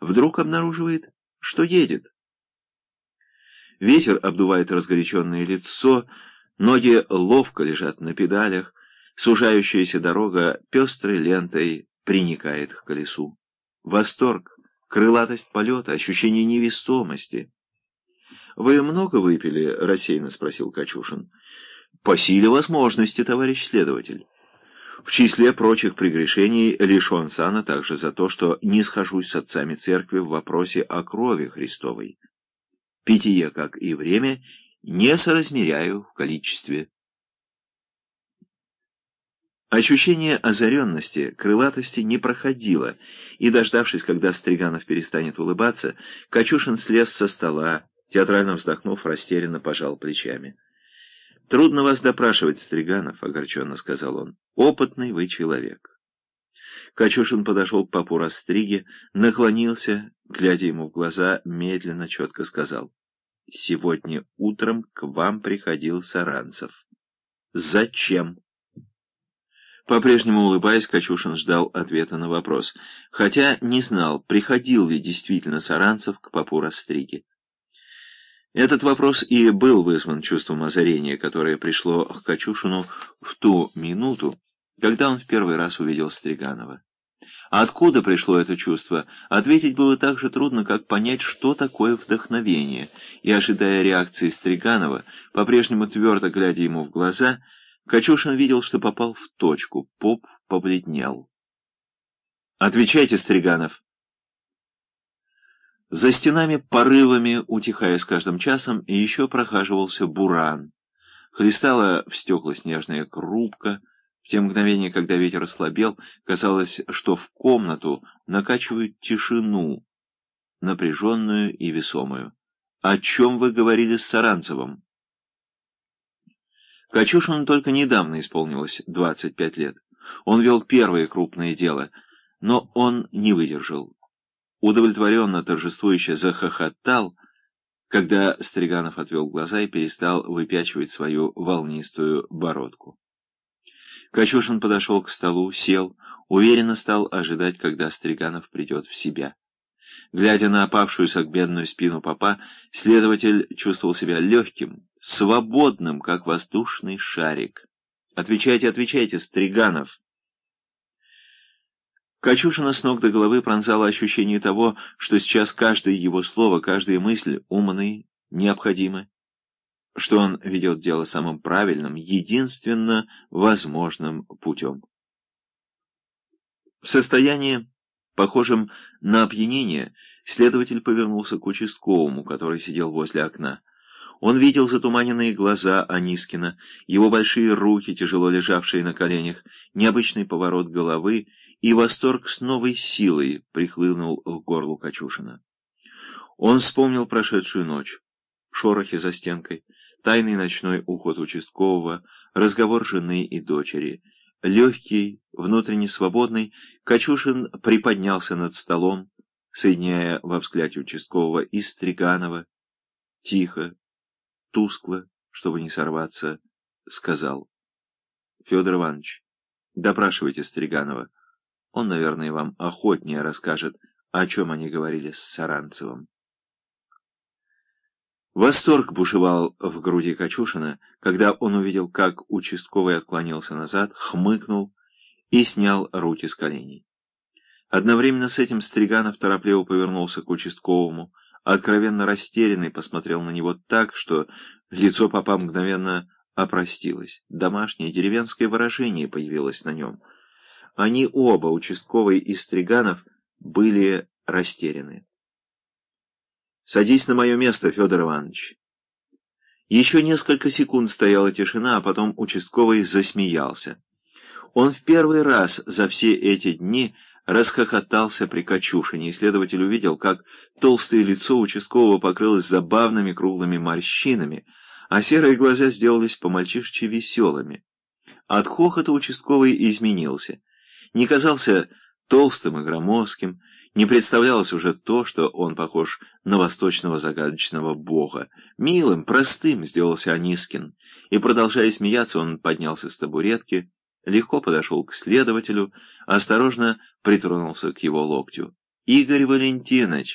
вдруг обнаруживает, что едет. Ветер обдувает разгоряченное лицо, ноги ловко лежат на педалях, сужающаяся дорога пестрой лентой приникает к колесу. Восторг, крылатость полета, ощущение невестомости. «Вы много выпили?» — рассеянно спросил Качушин. «По силе возможности, товарищ следователь». В числе прочих прегрешений лишен сана также за то, что не схожусь с отцами церкви в вопросе о крови Христовой. Питье, как и время, не соразмеряю в количестве. Ощущение озаренности, крылатости не проходило, и, дождавшись, когда Стриганов перестанет улыбаться, Качушин слез со стола, театрально вздохнув, растерянно пожал плечами. «Трудно вас допрашивать, Стриганов», — огорченно сказал он. «Опытный вы человек». Качушин подошел к папу Растриге, наклонился, глядя ему в глаза, медленно, четко сказал. «Сегодня утром к вам приходил Саранцев». «Зачем?» По-прежнему улыбаясь, Качушин ждал ответа на вопрос, хотя не знал, приходил ли действительно Саранцев к папу Растриге. Этот вопрос и был вызван чувством озарения, которое пришло к Качушину в ту минуту, когда он в первый раз увидел Стриганова. откуда пришло это чувство, ответить было так же трудно, как понять, что такое вдохновение, и, ожидая реакции Стриганова, по-прежнему твердо глядя ему в глаза, Качушин видел, что попал в точку, поп побледнел. «Отвечайте, Стриганов!» За стенами порывами, утихая с каждым часом, и еще прохаживался буран. Хлестала в стекла снежная крупка. В те мгновения, когда ветер ослабел, казалось, что в комнату накачивают тишину, напряженную и весомую. «О чем вы говорили с Саранцевым?» Качушину только недавно исполнилось 25 лет. Он вел первое крупное дело, но он не выдержал удовлетворенно торжествующе захохотал, когда Стриганов отвел глаза и перестал выпячивать свою волнистую бородку. Качушин подошел к столу, сел, уверенно стал ожидать, когда Стриганов придет в себя. Глядя на опавшую согбенную спину папа, следователь чувствовал себя легким, свободным, как воздушный шарик. «Отвечайте, отвечайте, Стриганов!» Качушина с ног до головы пронзало ощущение того, что сейчас каждое его слово, каждая мысль умны, необходимы, что он ведет дело самым правильным, единственно возможным путем. В состоянии, похожем на опьянение, следователь повернулся к участковому, который сидел возле окна. Он видел затуманенные глаза Анискина, его большие руки, тяжело лежавшие на коленях, необычный поворот головы и восторг с новой силой прихлынул к горлу Качушина. Он вспомнил прошедшую ночь, шорохи за стенкой, тайный ночной уход участкового, разговор жены и дочери. Легкий, внутренне свободный, Качушин приподнялся над столом, соединяя во взгляде участкового и Стриганова. Тихо, тускло, чтобы не сорваться, сказал. Федор Иванович, допрашивайте Стриганова. Он, наверное, вам охотнее расскажет, о чем они говорили с Саранцевым. Восторг бушевал в груди Качушина, когда он увидел, как участковый отклонился назад, хмыкнул и снял руки с коленей. Одновременно с этим Стриганов торопливо повернулся к участковому, откровенно растерянный посмотрел на него так, что лицо папа мгновенно опростилось. Домашнее деревенское выражение появилось на нем — они оба, участковый и Стриганов, были растеряны. «Садись на мое место, Федор Иванович». Еще несколько секунд стояла тишина, а потом участковый засмеялся. Он в первый раз за все эти дни расхохотался при Качушине, и следователь увидел, как толстое лицо участкового покрылось забавными круглыми морщинами, а серые глаза сделались по-мальчишечи веселыми. От хохота участковый изменился не казался толстым и громоздким, не представлялось уже то, что он похож на восточного загадочного бога. Милым, простым сделался Анискин, и, продолжая смеяться, он поднялся с табуретки, легко подошел к следователю, осторожно притронулся к его локтю. Игорь Валентинович,